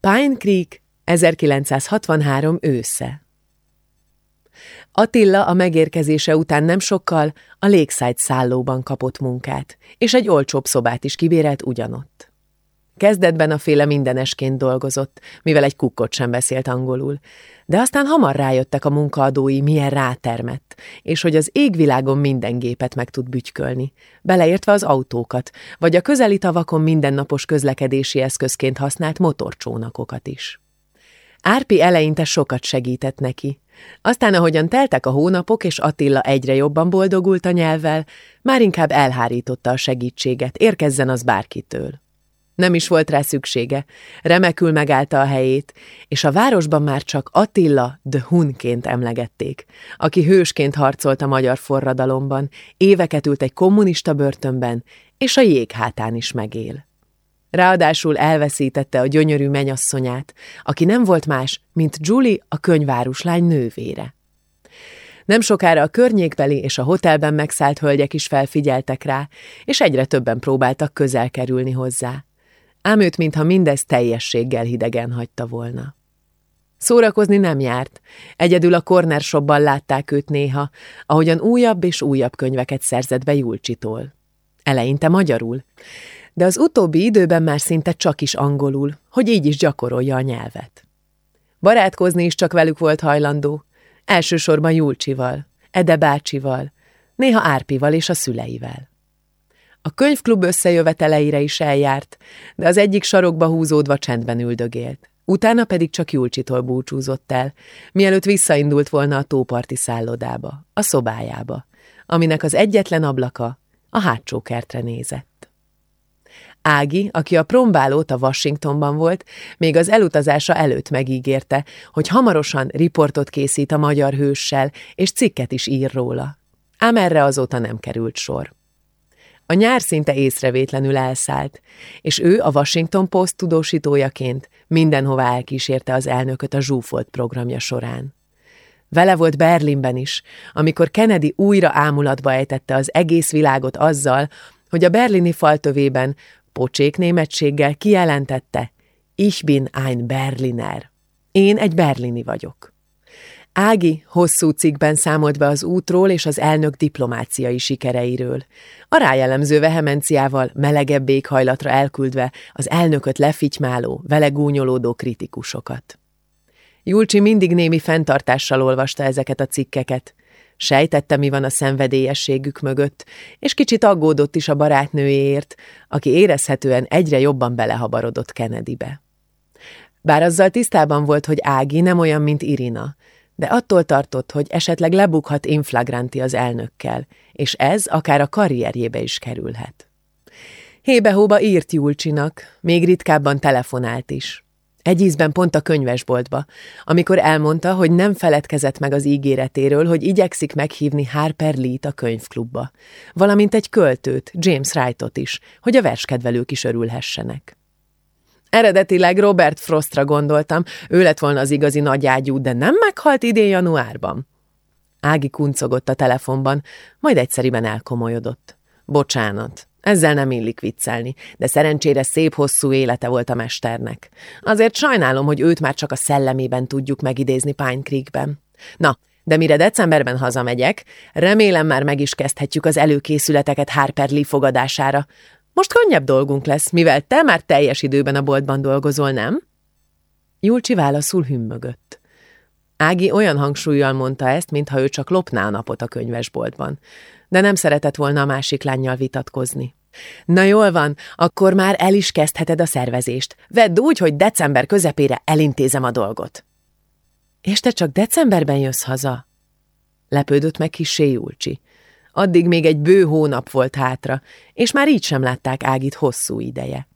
Pine Creek, 1963 ősze. Attila a megérkezése után nem sokkal a Lakeside szállóban kapott munkát, és egy olcsóbb szobát is kibérelt ugyanott. Kezdetben a féle mindenesként dolgozott, mivel egy kukkot sem beszélt angolul, de aztán hamar rájöttek a munkaadói, milyen rátermett, és hogy az égvilágon minden gépet meg tud bütykölni, beleértve az autókat, vagy a közeli tavakon mindennapos közlekedési eszközként használt motorcsónakokat is. Árpi eleinte sokat segített neki. Aztán, ahogyan teltek a hónapok, és Attila egyre jobban boldogult a nyelvvel, már inkább elhárította a segítséget, érkezzen az bárkitől. Nem is volt rá szüksége, remekül megállta a helyét, és a városban már csak Attila de Hunként emlegették, aki hősként harcolt a magyar forradalomban, éveket ült egy kommunista börtönben, és a jéghátán is megél. Ráadásul elveszítette a gyönyörű menyasszonyát, aki nem volt más, mint Julie, a könyváruslány nővére. Nem sokára a környékbeli és a hotelben megszállt hölgyek is felfigyeltek rá, és egyre többen próbáltak közel kerülni hozzá. Ám őt, mintha mindez teljességgel hidegen hagyta volna. Szórakozni nem járt, egyedül a corner shopban látták őt néha, ahogyan újabb és újabb könyveket szerzett be Julcsitól. Eleinte magyarul, de az utóbbi időben már szinte csak is angolul, hogy így is gyakorolja a nyelvet. Barátkozni is csak velük volt hajlandó, elsősorban Julcsival, Ede bácsival, néha Árpival és a szüleivel. A könyvklub összejöveteleire is eljárt, de az egyik sarokba húzódva csendben üldögélt. Utána pedig csak Julcsitól búcsúzott el, mielőtt visszaindult volna a tóparti szállodába, a szobájába, aminek az egyetlen ablaka a hátsó kertre nézett. Ági, aki a prombálót a Washingtonban volt, még az elutazása előtt megígérte, hogy hamarosan riportot készít a magyar hőssel, és cikket is ír róla. Ám erre azóta nem került sor. A nyár szinte észrevétlenül elszállt, és ő a Washington Post tudósítójaként mindenhová elkísérte az elnököt a zsúfolt programja során. Vele volt Berlinben is, amikor Kennedy újra ámulatba ejtette az egész világot azzal, hogy a berlini faltövében pocsék németséggel kijelentette, Ich bin ein Berliner. Én egy berlini vagyok. Ági hosszú cikkben számolt be az útról és az elnök diplomáciai sikereiről. A rájellemző vehemenciával melegebb éghajlatra elküldve az elnököt lefitymáló, vele gúnyolódó kritikusokat. Julcsi mindig némi fenntartással olvasta ezeket a cikkeket. Sejtette, mi van a szenvedélyességük mögött, és kicsit aggódott is a barátnőjéért, aki érezhetően egyre jobban belehabarodott Kennedybe. Bár azzal tisztában volt, hogy Ági nem olyan, mint Irina, de attól tartott, hogy esetleg lebukhat inflagranti az elnökkel, és ez akár a karrierjébe is kerülhet. Hébe-hóba írt Julcsinak, még ritkábban telefonált is. Egy ízben pont a könyvesboltba, amikor elmondta, hogy nem feledkezett meg az ígéretéről, hogy igyekszik meghívni Harper Lee-t a könyvklubba, valamint egy költőt, James Wrightot is, hogy a verskedvelők is örülhessenek. Eredetileg Robert Frostra gondoltam, ő lett volna az igazi nagyágyú, de nem meghalt idén januárban. Ági kuncogott a telefonban, majd egyszeriben elkomolyodott. Bocsánat, ezzel nem illik viccelni, de szerencsére szép hosszú élete volt a mesternek. Azért sajnálom, hogy őt már csak a szellemében tudjuk megidézni Pine Creekben. Na, de mire decemberben hazamegyek, remélem már meg is kezdhetjük az előkészületeket Harper Lee fogadására. Most könnyebb dolgunk lesz, mivel te már teljes időben a boltban dolgozol, nem? Julcsi válaszul hümmögött. Ági olyan hangsúlyjal mondta ezt, mintha ő csak lopná a napot a könyvesboltban de nem szeretett volna a másik lányjal vitatkozni. Na jól van, akkor már el is kezdheted a szervezést. Vedd úgy, hogy december közepére elintézem a dolgot. És te csak decemberben jössz haza? Lepődött meg kis Julcsi. Addig még egy bő hónap volt hátra, és már így sem látták Ágit hosszú ideje.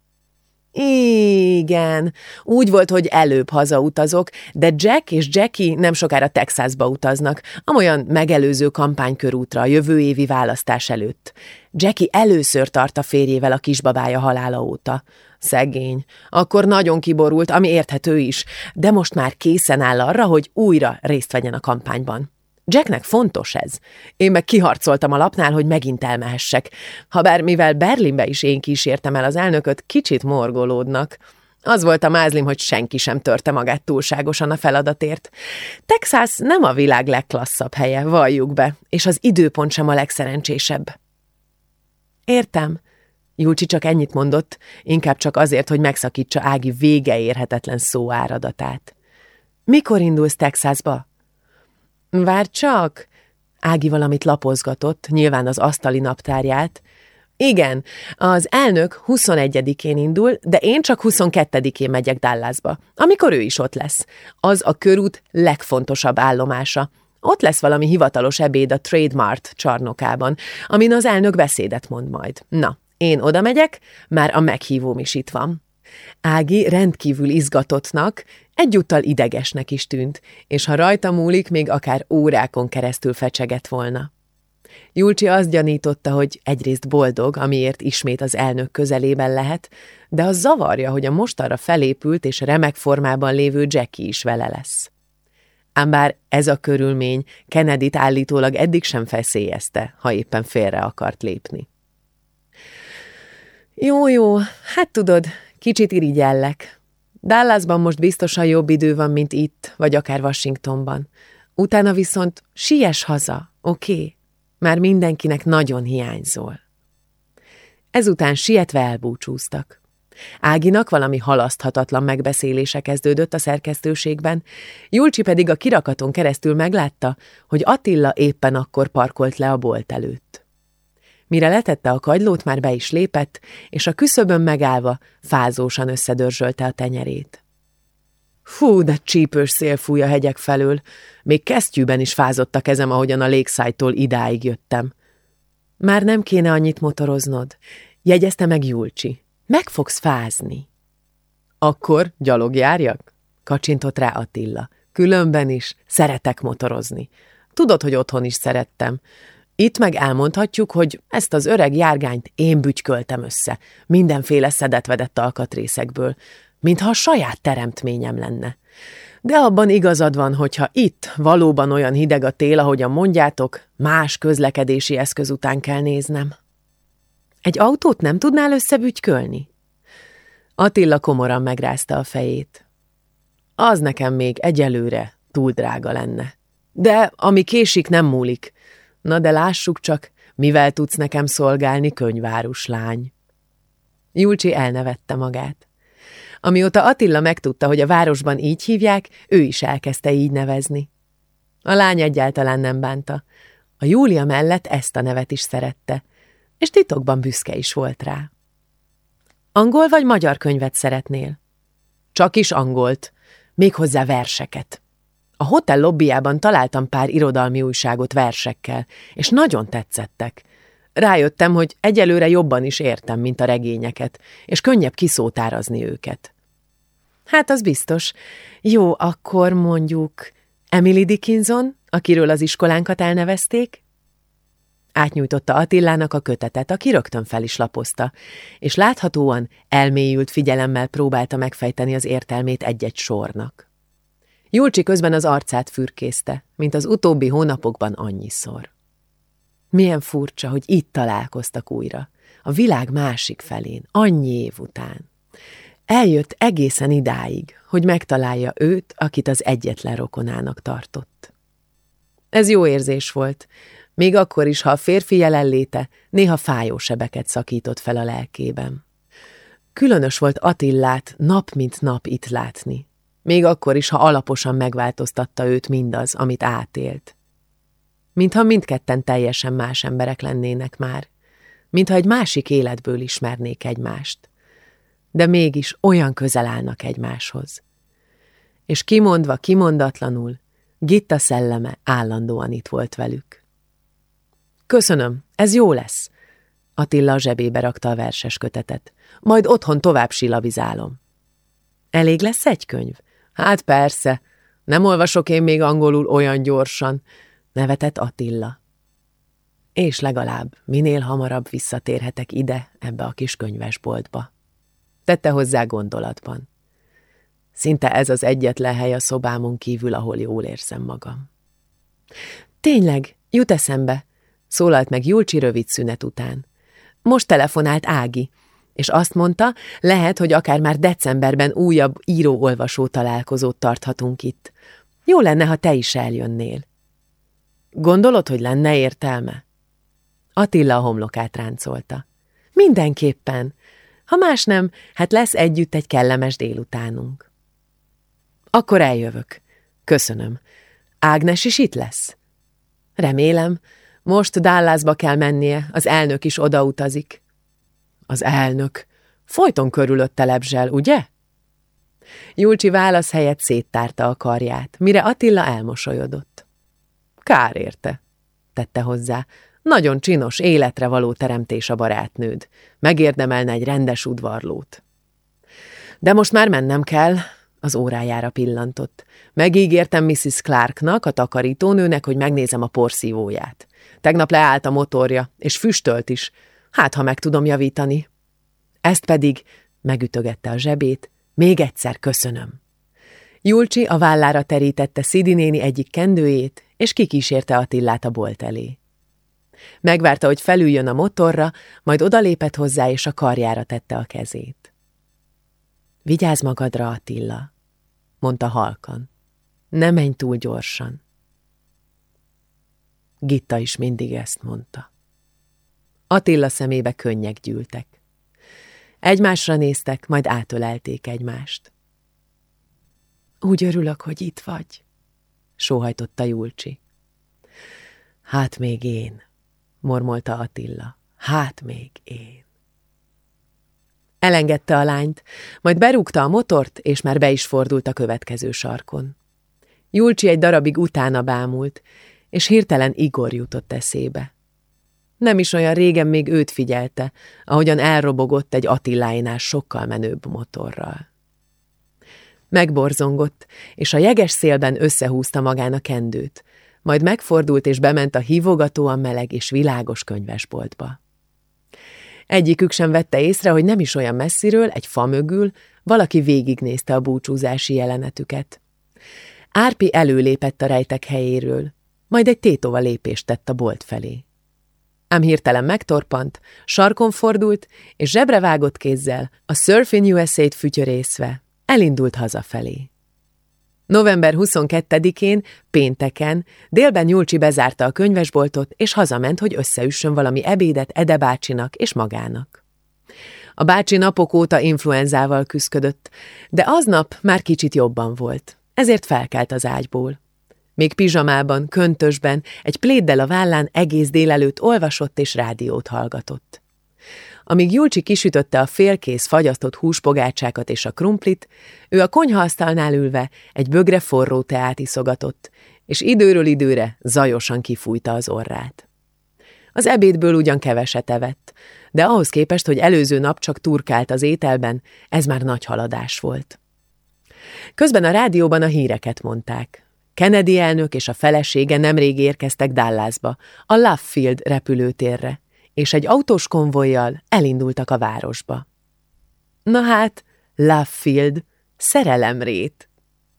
Igen, úgy volt, hogy előbb hazautazok, de Jack és Jackie nem sokára Texasba utaznak, amolyan megelőző kampánykörútra a jövő évi választás előtt. Jackie először tart a férjével a kisbabája halála óta. Szegény. Akkor nagyon kiborult, ami érthető is, de most már készen áll arra, hogy újra részt vegyen a kampányban. Jacknek fontos ez. Én meg kiharcoltam a lapnál, hogy megint elmehessek. Habár mivel Berlinbe is én kísértem el az elnököt, kicsit morgolódnak. Az volt a mázlim, hogy senki sem törte magát túlságosan a feladatért. Texas nem a világ legklasszabb helye, valljuk be, és az időpont sem a legszerencsésebb. Értem. Julcsi csak ennyit mondott, inkább csak azért, hogy megszakítsa Ági vége érhetetlen szó áradatát. Mikor indulsz Texasba? Vár csak! Ági valamit lapozgatott, nyilván az asztali naptárját, igen, az elnök 21-én indul, de én csak 22-én megyek Dallasba, amikor ő is ott lesz. Az a körút legfontosabb állomása. Ott lesz valami hivatalos ebéd a Trademart csarnokában, amin az elnök beszédet mond majd. Na, én oda megyek, már a meghívóm is itt van. Ági rendkívül izgatottnak, egyúttal idegesnek is tűnt, és ha rajta múlik, még akár órákon keresztül fecsegett volna. Julcsi azt gyanította, hogy egyrészt boldog, amiért ismét az elnök közelében lehet, de az zavarja, hogy a mostanra felépült és remek formában lévő Jackie is vele lesz. Ám bár ez a körülmény kennedy állítólag eddig sem feszélyezte, ha éppen félre akart lépni. Jó, jó, hát tudod, kicsit irigyellek. Dallasban most biztosan jobb idő van, mint itt, vagy akár Washingtonban. Utána viszont siess haza, oké? Okay? Már mindenkinek nagyon hiányzol. Ezután sietve elbúcsúztak. Áginak valami halaszthatatlan megbeszélése kezdődött a szerkesztőségben, Julcsi pedig a kirakaton keresztül meglátta, hogy Attila éppen akkor parkolt le a bolt előtt. Mire letette a kagylót, már be is lépett, és a küszöbön megállva fázósan összedörzsölte a tenyerét. Fú, de csípős szél fúj a hegyek felől. Még kesztyűben is fázott a kezem, ahogyan a légszájtól idáig jöttem. Már nem kéne annyit motoroznod. Jegyezte meg Julcsi. Meg fogsz fázni. Akkor gyalog járjak? Kacsintott rá Attila. Különben is szeretek motorozni. Tudod, hogy otthon is szerettem. Itt meg elmondhatjuk, hogy ezt az öreg járgányt én bütyköltem össze, mindenféle szedetvedett alkatrészekből, mintha a saját teremtményem lenne. De abban igazad van, hogyha itt valóban olyan hideg a tél, ahogyan mondjátok, más közlekedési eszköz után kell néznem. Egy autót nem tudnál összebügykölni? Attila komoran megrázta a fejét. Az nekem még egyelőre túl drága lenne. De ami késik, nem múlik. Na de lássuk csak, mivel tudsz nekem szolgálni, könyvárus lány. Julcsi elnevette magát. Amióta Attila megtudta, hogy a városban így hívják, ő is elkezdte így nevezni. A lány egyáltalán nem bánta. A Júlia mellett ezt a nevet is szerette, és titokban büszke is volt rá. Angol vagy magyar könyvet szeretnél? Csak is angolt, méghozzá verseket. A hotel lobbyjában találtam pár irodalmi újságot versekkel, és nagyon tetszettek. Rájöttem, hogy egyelőre jobban is értem, mint a regényeket, és könnyebb kiszótárazni őket. Hát az biztos. Jó, akkor mondjuk Emily Dickinson, akiről az iskolánkat elnevezték? Átnyújtotta Attilának a kötetet, aki rögtön fel is lapozta, és láthatóan elmélyült figyelemmel próbálta megfejteni az értelmét egy-egy sornak. Julcsi közben az arcát fürkészte, mint az utóbbi hónapokban annyiszor. Milyen furcsa, hogy itt találkoztak újra, a világ másik felén, annyi év után. Eljött egészen idáig, hogy megtalálja őt, akit az egyetlen rokonának tartott. Ez jó érzés volt, még akkor is, ha a férfi jelenléte néha fájó sebeket szakított fel a lelkében. Különös volt Attillát nap mint nap itt látni, még akkor is, ha alaposan megváltoztatta őt mindaz, amit átélt. Mintha mindketten teljesen más emberek lennének már, mintha egy másik életből ismernék egymást de mégis olyan közel állnak egymáshoz. És kimondva, kimondatlanul, Gitta szelleme állandóan itt volt velük. Köszönöm, ez jó lesz. Attila a zsebébe rakta a verses kötetet. Majd otthon tovább silabizálom. Elég lesz egy könyv? Hát persze, nem olvasok én még angolul olyan gyorsan, nevetett Attila. És legalább minél hamarabb visszatérhetek ide, ebbe a kis könyvesboltba tette hozzá gondolatban. Szinte ez az egyetlen hely a szobámon kívül, ahol jól érzem magam. Tényleg, jut eszembe, szólalt meg Julcsi rövid szünet után. Most telefonált Ági. És azt mondta, lehet, hogy akár már decemberben újabb író-olvasó találkozót tarthatunk itt. Jó lenne, ha te is eljönnél. Gondolod, hogy lenne értelme? Attila a homlokát ráncolta. Mindenképpen. Ha más nem, hát lesz együtt egy kellemes délutánunk. Akkor eljövök. Köszönöm. Ágnes is itt lesz? Remélem. Most Dallasba kell mennie, az elnök is odautazik. Az elnök. Folyton körülötte lebzsel, ugye? Julcsi válasz helyett széttárta a karját, mire Attila elmosolyodott. Kár érte, tette hozzá. Nagyon csinos, életre való teremtés a barátnőd. Megérdemelne egy rendes udvarlót. De most már mennem kell, az órájára pillantott. Megígértem Mrs. Clarknak, a takarítónőnek, hogy megnézem a porszívóját. Tegnap leállt a motorja, és füstölt is. Hát, ha meg tudom javítani. Ezt pedig, megütögette a zsebét, még egyszer köszönöm. Julcsi a vállára terítette Szidi néni egyik kendőjét, és kikísérte Attillát a bolt elé. Megvárta, hogy felüljön a motorra, majd odalépett hozzá, és a karjára tette a kezét. Vigyázz magadra, Attila, mondta halkan. Ne menj túl gyorsan. Gitta is mindig ezt mondta. Attila szemébe könnyek gyűltek. Egymásra néztek, majd átölelték egymást. Úgy örülök, hogy itt vagy, sóhajtotta Julcsi. Hát még én, mormolta Attila. Hát még én. Elengedte a lányt, majd berúgta a motort, és már be is fordult a következő sarkon. Julcsi egy darabig utána bámult, és hirtelen Igor jutott eszébe. Nem is olyan régen még őt figyelte, ahogyan elrobogott egy Attiláinál sokkal menőbb motorral. Megborzongott, és a jeges szélben összehúzta magán a kendőt, majd megfordult és bement a hívogatóan meleg és világos könyvesboltba. Egyikük sem vette észre, hogy nem is olyan messziről, egy fa mögül, valaki végignézte a búcsúzási jelenetüket. Árpi előlépett a rejtek helyéről, majd egy tétova lépést tett a bolt felé. Ám hirtelen megtorpant, sarkon fordult, és zsebre vágott kézzel, a Surfing USA-t fütyörészve, elindult hazafelé. November 22-én, pénteken, délben Nyulcsi bezárta a könyvesboltot, és hazament, hogy összeüssön valami ebédet Ede bácsinak és magának. A bácsi napok óta influenzával küzdött, de aznap már kicsit jobban volt, ezért felkelt az ágyból. Még pizsamában, köntösben, egy pléddel a vállán egész délelőtt olvasott és rádiót hallgatott. Amíg Julcsi kisütötte a félkész fagyasztott húspogácsákat és a krumplit, ő a konyhaasztalnál ülve egy bögre forró teát iszogatott, és időről időre zajosan kifújta az orrát. Az ebédből ugyan keveset evett, de ahhoz képest, hogy előző nap csak turkált az ételben, ez már nagy haladás volt. Közben a rádióban a híreket mondták. Kennedy elnök és a felesége nemrég érkeztek Dallasba, a Love Field repülőtérre, és egy autós konvojjal elindultak a városba. Na hát, Love Field, szerelemrét.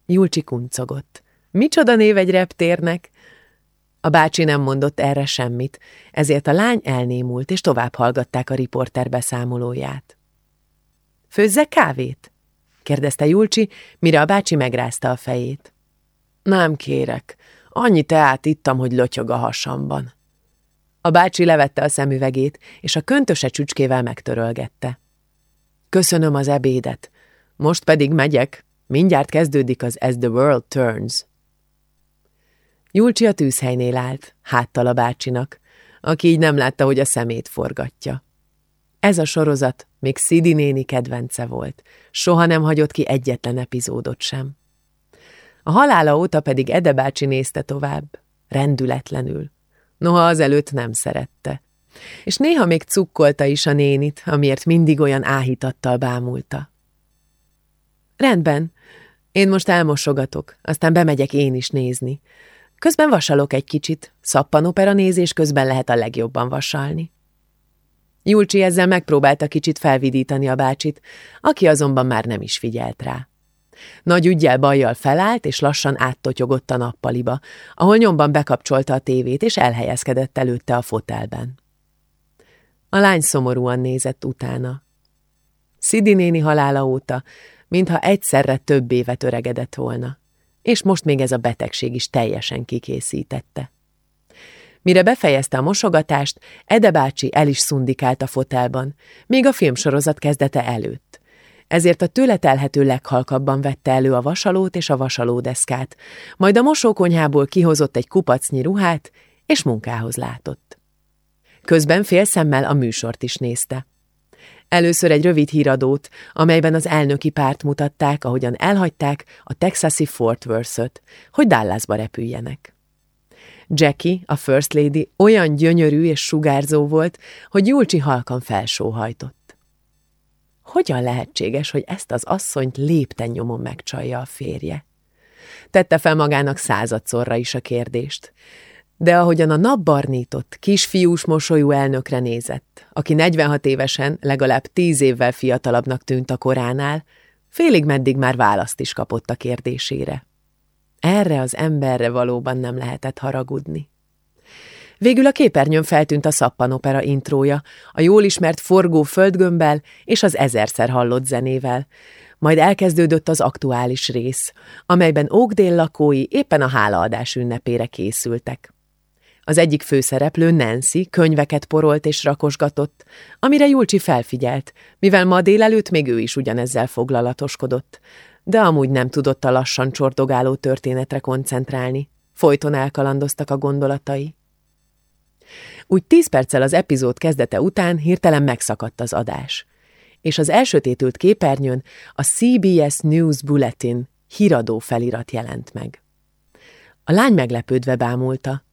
Julcsi kuncogott. Micsoda név egy reptérnek? A bácsi nem mondott erre semmit, ezért a lány elnémult, és tovább hallgatták a riporter beszámolóját. Főzze kávét? kérdezte Julcsi, mire a bácsi megrázta a fejét. Nem kérek. Annyi teát ittam, hogy lötyög a hasamban. A bácsi levette a szemüvegét, és a köntöse csücskével megtörölgette. Köszönöm az ebédet. Most pedig megyek. Mindjárt kezdődik az As the World Turns. Julcsi a tűzhelynél állt, háttal a bácsinak, aki így nem látta, hogy a szemét forgatja. Ez a sorozat még Szidi néni kedvence volt, soha nem hagyott ki egyetlen epizódot sem. A halála óta pedig Ede bácsi nézte tovább, rendületlenül. Noha azelőtt nem szerette. És néha még cukkolta is a nénit, amiért mindig olyan áhítattal bámulta. Rendben, én most elmosogatok, aztán bemegyek én is nézni. Közben vasalok egy kicsit, szappanopera nézés közben lehet a legjobban vasalni. Julcsi ezzel megpróbálta kicsit felvidítani a bácsit, aki azonban már nem is figyelt rá. Nagy ügyjel bajjal felállt, és lassan áttotyogott a nappaliba, ahol nyomban bekapcsolta a tévét, és elhelyezkedett előtte a fotelben. A lány szomorúan nézett utána. Szidi néni halála óta, mintha egyszerre több évet öregedett volna, és most még ez a betegség is teljesen kikészítette. Mire befejezte a mosogatást, Ede bácsi el is szundikált a fotelban, még a filmsorozat kezdete előtt. Ezért a tőle telhető leghalkabban vette elő a vasalót és a vasalódeszkát, majd a mosókonyhából kihozott egy kupacnyi ruhát, és munkához látott. Közben félszemmel a műsort is nézte. Először egy rövid híradót, amelyben az elnöki párt mutatták, ahogyan elhagyták a texasi Fort Worth-öt, hogy Dallasba repüljenek. Jackie, a First Lady olyan gyönyörű és sugárzó volt, hogy Julcsi halkan felsóhajtott. Hogyan lehetséges, hogy ezt az asszonyt lépten nyomon megcsalja a férje? Tette fel magának századszorra is a kérdést, de ahogyan a napbarnított, kisfiús mosolyú elnökre nézett, aki 46 évesen legalább tíz évvel fiatalabbnak tűnt a koránál, félig meddig már választ is kapott a kérdésére. Erre az emberre valóban nem lehetett haragudni. Végül a képernyőn feltűnt a szappanopera intrója, a jól ismert forgó földgömbbel és az ezerszer hallott zenével, majd elkezdődött az aktuális rész, amelyben Oakdale lakói éppen a hálaadás ünnepére készültek. Az egyik főszereplő, Nancy, könyveket porolt és rakosgatott, amire Julcsi felfigyelt, mivel ma délelőtt még ő is ugyanezzel foglalatoskodott, de amúgy nem tudott a lassan csordogáló történetre koncentrálni. Folyton elkalandoztak a gondolatai. Úgy tíz perccel az epizód kezdete után hirtelen megszakadt az adás, és az elsötétült képernyőn a CBS News Bulletin híradó felirat jelent meg. A lány meglepődve bámulta.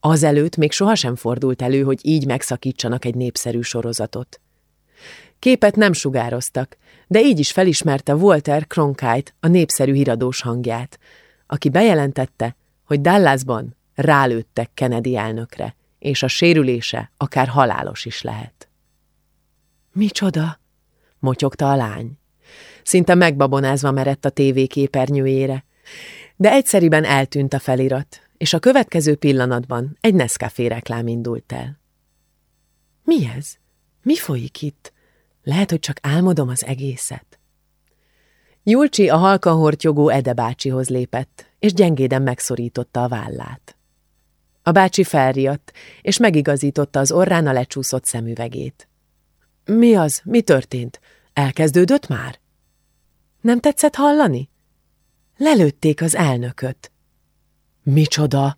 Azelőtt még sohasem fordult elő, hogy így megszakítsanak egy népszerű sorozatot. Képet nem sugároztak, de így is felismerte Walter Cronkite, a népszerű híradós hangját, aki bejelentette, hogy Dallasban rálőttek Kennedy elnökre, és a sérülése akár halálos is lehet. Micsoda? motyogta a lány. Szinte megbabonázva merett a tévé képernyőjére, de egyszeriben eltűnt a felirat, és a következő pillanatban egy Nescafé reklám indult el. Mi ez? Mi folyik itt? Lehet, hogy csak álmodom az egészet. Julcsi a halka hortyogó Ede bácsihoz lépett, és gyengéden megszorította a vállát. A bácsi felriadt, és megigazította az orrán a lecsúszott szemüvegét. Mi az? Mi történt? Elkezdődött már? Nem tetszett hallani? Lelőtték az elnököt. Micsoda?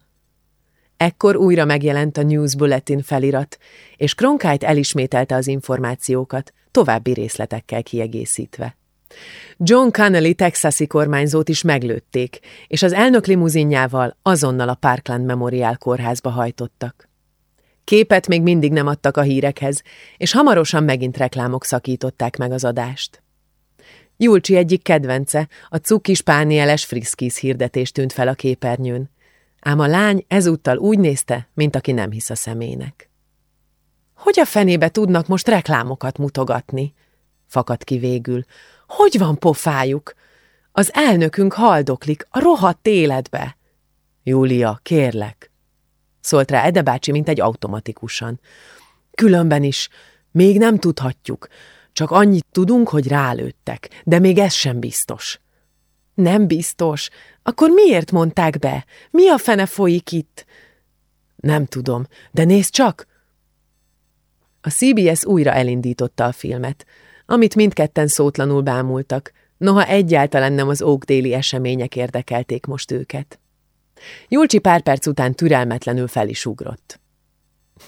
Ekkor újra megjelent a News Bulletin felirat, és Cronkite elismételte az információkat, további részletekkel kiegészítve. John Connelly texasi kormányzót is meglőtték, és az elnök limuzinjával azonnal a Parkland Memorial kórházba hajtottak. Képet még mindig nem adtak a hírekhez, és hamarosan megint reklámok szakították meg az adást. Julcsi egyik kedvence, a cukis pánieles friszkis hirdetés tűnt fel a képernyőn, ám a lány ezúttal úgy nézte, mint aki nem hisz a szemének. Hogy a fenébe tudnak most reklámokat mutogatni? Fakadt ki végül. Hogy van pofájuk? Az elnökünk haldoklik a rohadt életbe. Júlia, kérlek, szólt rá Ede bácsi, mint egy automatikusan. Különben is, még nem tudhatjuk, csak annyit tudunk, hogy rálőttek, de még ez sem biztos. Nem biztos? Akkor miért mondták be? Mi a fene folyik itt? Nem tudom, de nézd csak, a CBS újra elindította a filmet, amit mindketten szótlanul bámultak, noha egyáltalán nem az ókdéli események érdekelték most őket. Julcsi pár perc után türelmetlenül fel is ugrott.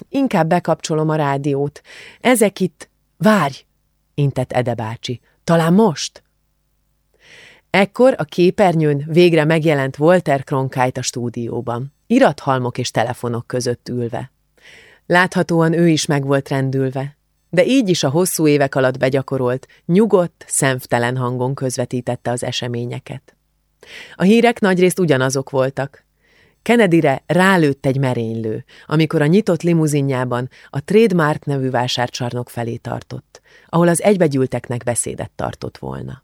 Inkább bekapcsolom a rádiót. Ezek itt... Várj! intett Ede bácsi. Talán most? Ekkor a képernyőn végre megjelent Walter Cronkite a stúdióban, irathalmok és telefonok között ülve. Láthatóan ő is meg volt rendülve, de így is a hosszú évek alatt begyakorolt, nyugodt, szemtelen hangon közvetítette az eseményeket. A hírek nagyrészt ugyanazok voltak. Kennedyre rálőtt egy merénylő, amikor a nyitott limuzinjában a Trademark nevű vásárcsarnok felé tartott, ahol az egybegyűlteknek beszédet tartott volna.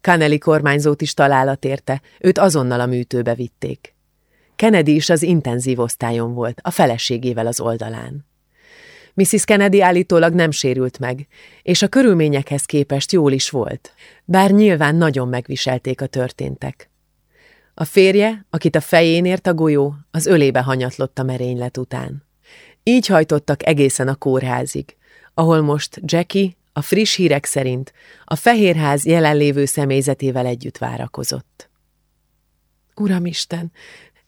Kennedy kormányzót is találat érte, őt azonnal a műtőbe vitték. Kennedy is az intenzív osztályon volt, a feleségével az oldalán. Mrs. Kennedy állítólag nem sérült meg, és a körülményekhez képest jól is volt, bár nyilván nagyon megviselték a történtek. A férje, akit a fején ért a golyó, az ölébe hanyatlott a merénylet után. Így hajtottak egészen a kórházig, ahol most Jackie, a friss hírek szerint, a Fehérház jelenlévő személyzetével együtt várakozott. Uramisten,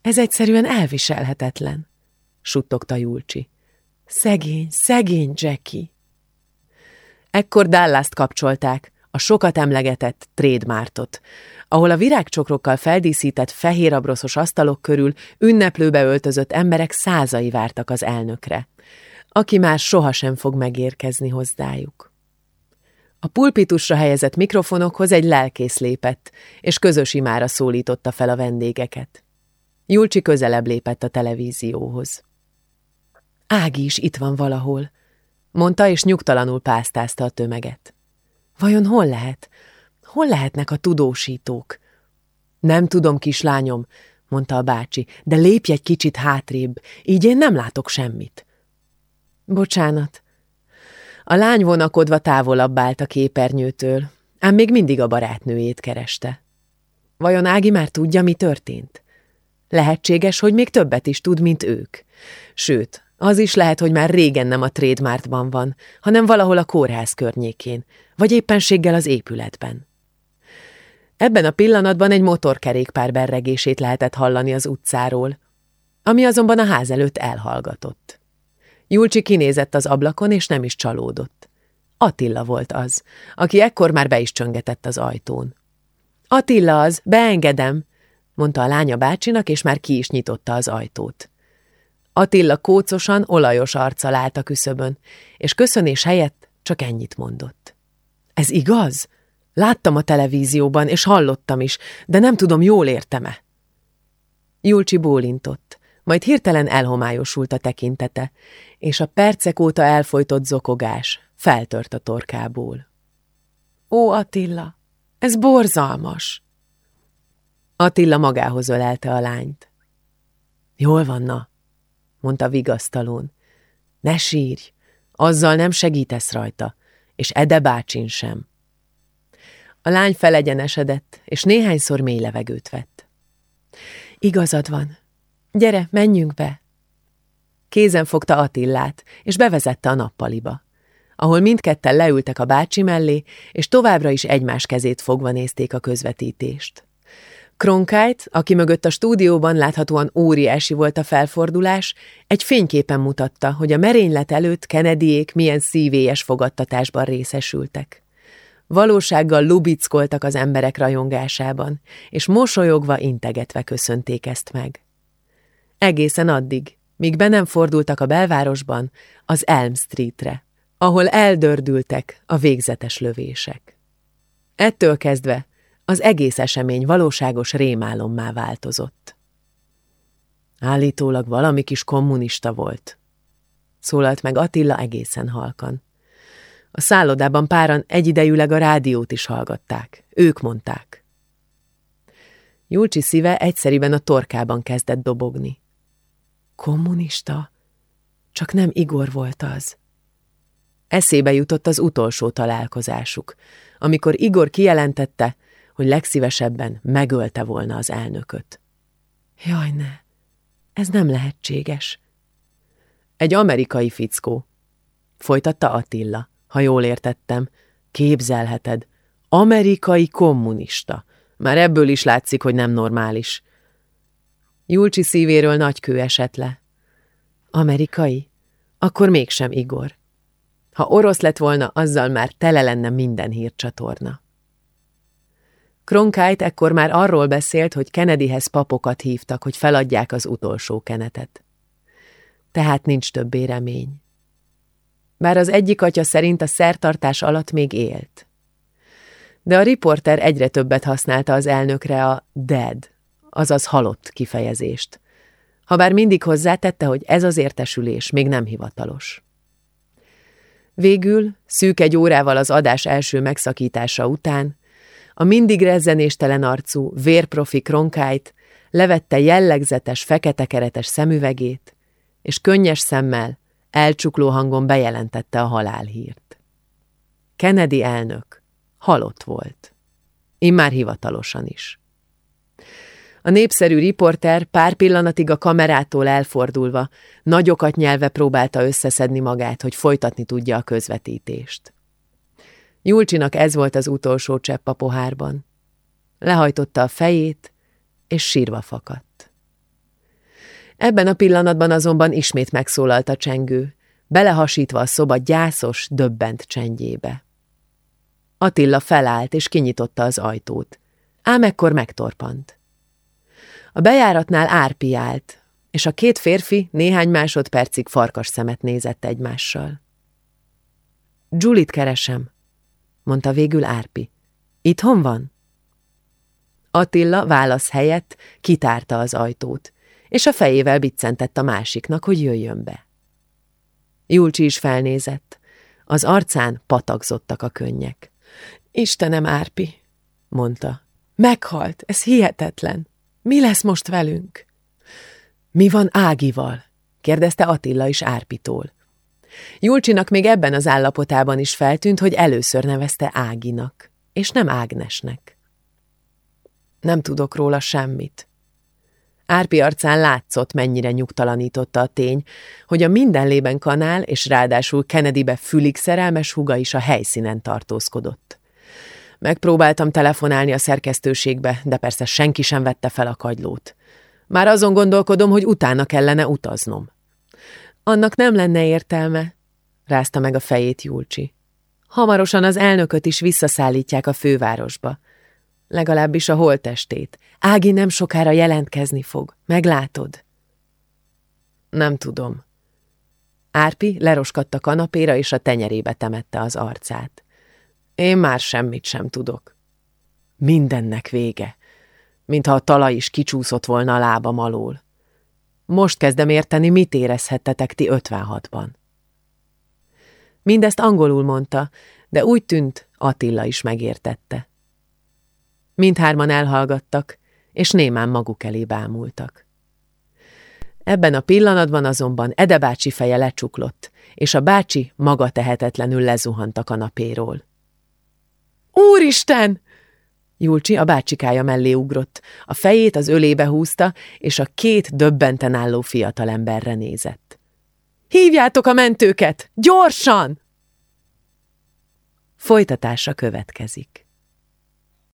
ez egyszerűen elviselhetetlen, suttogta Julcsi. Szegény, szegény Jackie. Ekkor dallas kapcsolták, a sokat emlegetett trédmártot, ahol a virágcsokrokkal feldíszített fehér abroszos asztalok körül ünneplőbe öltözött emberek százai vártak az elnökre, aki már sohasem fog megérkezni hozzájuk. A pulpitusra helyezett mikrofonokhoz egy lelkész lépett, és közös imára szólította fel a vendégeket. Julcsi közelebb lépett a televízióhoz. Ági is itt van valahol, mondta, és nyugtalanul pásztázta a tömeget. Vajon hol lehet? Hol lehetnek a tudósítók? Nem tudom, kislányom, mondta a bácsi, de lépj egy kicsit hátrébb, így én nem látok semmit. Bocsánat. A lány vonakodva távolabb állt a képernyőtől, ám még mindig a barátnőjét kereste. Vajon Ági már tudja, mi történt? Lehetséges, hogy még többet is tud, mint ők. Sőt, az is lehet, hogy már régen nem a Trademartban van, hanem valahol a kórház környékén, vagy éppenséggel az épületben. Ebben a pillanatban egy motorkerékpár berregését lehetett hallani az utcáról, ami azonban a ház előtt elhallgatott. Julcsi kinézett az ablakon, és nem is csalódott. Attila volt az, aki ekkor már be is csöngetett az ajtón. Attila az, beengedem, mondta a lánya bácsinak, és már ki is nyitotta az ajtót. Attila kócosan, olajos arccal állt a küszöbön, és köszönés helyett csak ennyit mondott. Ez igaz? Láttam a televízióban, és hallottam is, de nem tudom, jól értem-e. Julcsi bólintott, majd hirtelen elhomályosult a tekintete, és a percek óta elfolytott zokogás feltört a torkából. Ó, Attila, ez borzalmas! Attila magához ölelte a lányt. Jól van, na, mondta vigasztalón. Ne sírj, azzal nem segítesz rajta, és Ede bácsin sem. A lány felegyenesedett, és néhányszor mély levegőt vett. Igazad van. Gyere, menjünk be. Kézen fogta Attillát, és bevezette a nappaliba, ahol mindketten leültek a bácsi mellé, és továbbra is egymás kezét fogva nézték a közvetítést. Cronkite, aki mögött a stúdióban láthatóan óriási volt a felfordulás, egy fényképen mutatta, hogy a merénylet előtt Kennedyék milyen szívélyes fogadtatásban részesültek. Valósággal lubickoltak az emberek rajongásában, és mosolyogva integetve köszönték ezt meg. Egészen addig, míg be nem fordultak a belvárosban, az Elm Streetre, ahol eldördültek a végzetes lövések. Ettől kezdve az egész esemény valóságos rémálommá változott. Állítólag valami kis kommunista volt. Szólalt meg Attila egészen halkan. A szállodában páran egyidejűleg a rádiót is hallgatták. Ők mondták. Julcsi szíve egyszeriben a torkában kezdett dobogni. Kommunista? Csak nem Igor volt az. Eszébe jutott az utolsó találkozásuk, amikor Igor kijelentette, hogy legszívesebben megölte volna az elnököt. Jaj, ne, ez nem lehetséges. Egy amerikai fickó, folytatta Attila, ha jól értettem, képzelheted, amerikai kommunista. Már ebből is látszik, hogy nem normális. Julcsi szívéről nagy kő esett le. Amerikai? Akkor mégsem Igor. Ha orosz lett volna, azzal már tele lenne minden hírcsatorna. Cronkite ekkor már arról beszélt, hogy Kennedyhez papokat hívtak, hogy feladják az utolsó kenetet. Tehát nincs többé remény. Bár az egyik atya szerint a szertartás alatt még élt. De a riporter egyre többet használta az elnökre a dead, azaz halott kifejezést. Habár mindig hozzátette, hogy ez az értesülés még nem hivatalos. Végül, szűk egy órával az adás első megszakítása után, a mindig rezzenéstelen arcú, vérprofi kronkájt levette jellegzetes, fekete keretes szemüvegét, és könnyes szemmel elcsukló hangon bejelentette a halálhírt. Kennedy elnök halott volt. Immár hivatalosan is. A népszerű riporter pár pillanatig a kamerától elfordulva, nagyokat nyelve próbálta összeszedni magát, hogy folytatni tudja a közvetítést. Julcsinak ez volt az utolsó csepp a pohárban. Lehajtotta a fejét, és sírva fakadt. Ebben a pillanatban azonban ismét megszólalt a csengő, belehasítva a szoba gyászos, döbbent csendjébe. Attila felállt és kinyitotta az ajtót, ám ekkor megtorpant. A bejáratnál Árpi állt, és a két férfi néhány másodpercig farkas szemet nézett egymással. Julit keresem, mondta végül Árpi. Itthon van? Attila válasz helyett kitárta az ajtót, és a fejével biccentett a másiknak, hogy jöjjön be. Julcsi is felnézett. Az arcán patagzottak a könnyek. Istenem, Árpi, mondta. Meghalt, ez hihetetlen. Mi lesz most velünk? Mi van Ágival? kérdezte Attila is Árpitól. Julcsinak még ebben az állapotában is feltűnt, hogy először nevezte Áginak, és nem Ágnesnek. Nem tudok róla semmit. Árpi arcán látszott, mennyire nyugtalanította a tény, hogy a mindenlében kanál és ráadásul Kennedybe fülig szerelmes huga is a helyszínen tartózkodott. Megpróbáltam telefonálni a szerkesztőségbe, de persze senki sem vette fel a kagylót. Már azon gondolkodom, hogy utána kellene utaznom. Annak nem lenne értelme, rázta meg a fejét Julcsi. Hamarosan az elnököt is visszaszállítják a fővárosba. Legalábbis a holtestét. Ági nem sokára jelentkezni fog. Meglátod? Nem tudom. Árpi leroskadt a kanapéra, és a tenyerébe temette az arcát. Én már semmit sem tudok. Mindennek vége, mintha a talaj is kicsúszott volna a lábam alól. Most kezdem érteni, mit érezhettetek ti 56-ban. Mindezt angolul mondta, de úgy tűnt, Attila is megértette. Mindhárman elhallgattak, és némán maguk elé bámultak. Ebben a pillanatban azonban Ede bácsi feje lecsuklott, és a bácsi maga tehetetlenül lezuhant a kanapéról. Úristen! Julcsi a bácsikája mellé ugrott, a fejét az ölébe húzta, és a két döbbenten álló fiatalemberre nézett. Hívjátok a mentőket! Gyorsan! Folytatása következik.